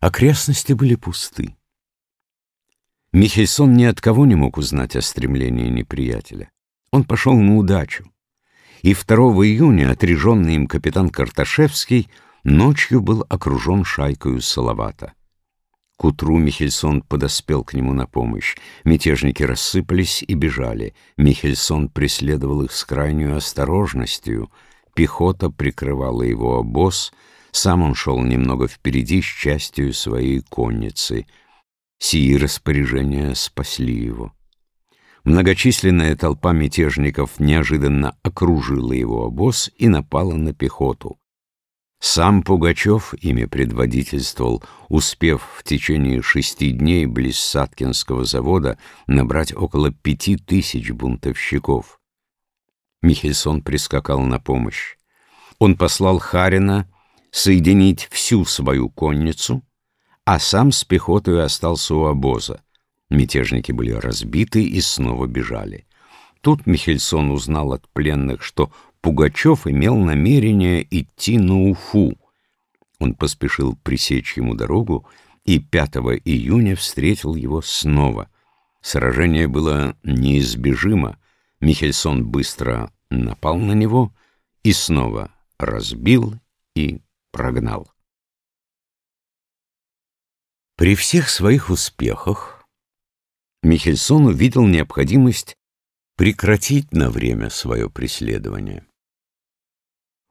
Окрестности были пусты. Михельсон ни от кого не мог узнать о стремлении неприятеля. Он пошел на удачу. И 2 июня отреженный им капитан Карташевский ночью был окружен шайкою Салавата. К утру Михельсон подоспел к нему на помощь. Мятежники рассыпались и бежали. Михельсон преследовал их с крайней осторожностью. Пехота прикрывала его обоз — сам он шел немного впереди с частью своей конницы. Сии распоряжения спасли его. Многочисленная толпа мятежников неожиданно окружила его обоз и напала на пехоту. Сам Пугачев ими предводительствовал, успев в течение шести дней близ Саткинского завода набрать около пяти тысяч бунтовщиков. Михельсон прискакал на помощь. Он послал Харина соединить всю свою конницу, а сам с пехотой остался у обоза. Мятежники были разбиты и снова бежали. Тут Михельсон узнал от пленных, что Пугачев имел намерение идти на Уфу. Он поспешил пресечь ему дорогу и 5 июня встретил его снова. Сражение было неизбежимо. Михельсон быстро напал на него и снова разбил и прогнал. При всех своих успехах Михельсон увидел необходимость прекратить на время свое преследование.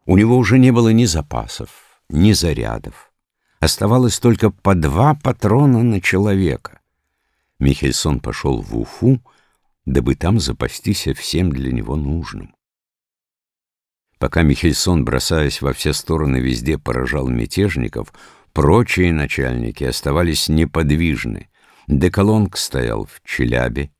У него уже не было ни запасов, ни зарядов. Оставалось только по два патрона на человека. Михельсон пошел в Уфу, дабы там запастись всем для него нужным. Пока Михельсон, бросаясь во все стороны, везде поражал мятежников, прочие начальники оставались неподвижны. Деколонг стоял в Челябе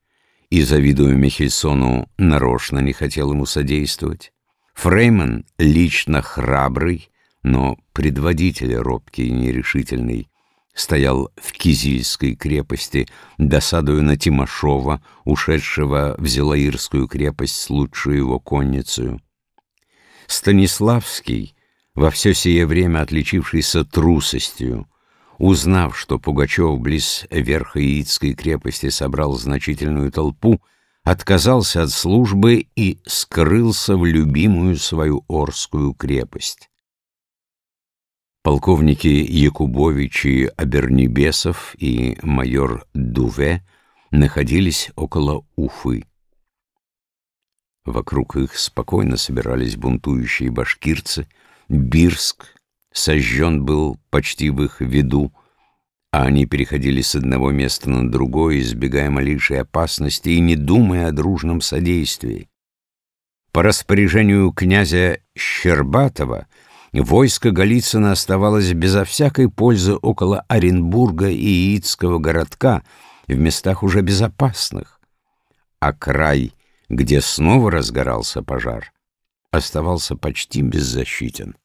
и, завидуя Михельсону, нарочно не хотел ему содействовать. Фрейман, лично храбрый, но предводитель робкий и нерешительный, стоял в Кизильской крепости, досадуя на Тимошова, ушедшего в Зелаирскую крепость с лучшей его конницей. Станиславский, во все сие время отличившийся трусостью, узнав, что Пугачев близ верха крепости собрал значительную толпу, отказался от службы и скрылся в любимую свою Орскую крепость. Полковники Якубович и Абернебесов и майор Дуве находились около Уфы. Вокруг их спокойно собирались бунтующие башкирцы. Бирск сожжен был почти в их виду, а они переходили с одного места на другое, избегая малейшей опасности и не думая о дружном содействии. По распоряжению князя Щербатова войско Голицына оставалось безо всякой пользы около Оренбурга и Яицкого городка в местах уже безопасных, а край где снова разгорался пожар, оставался почти беззащитен.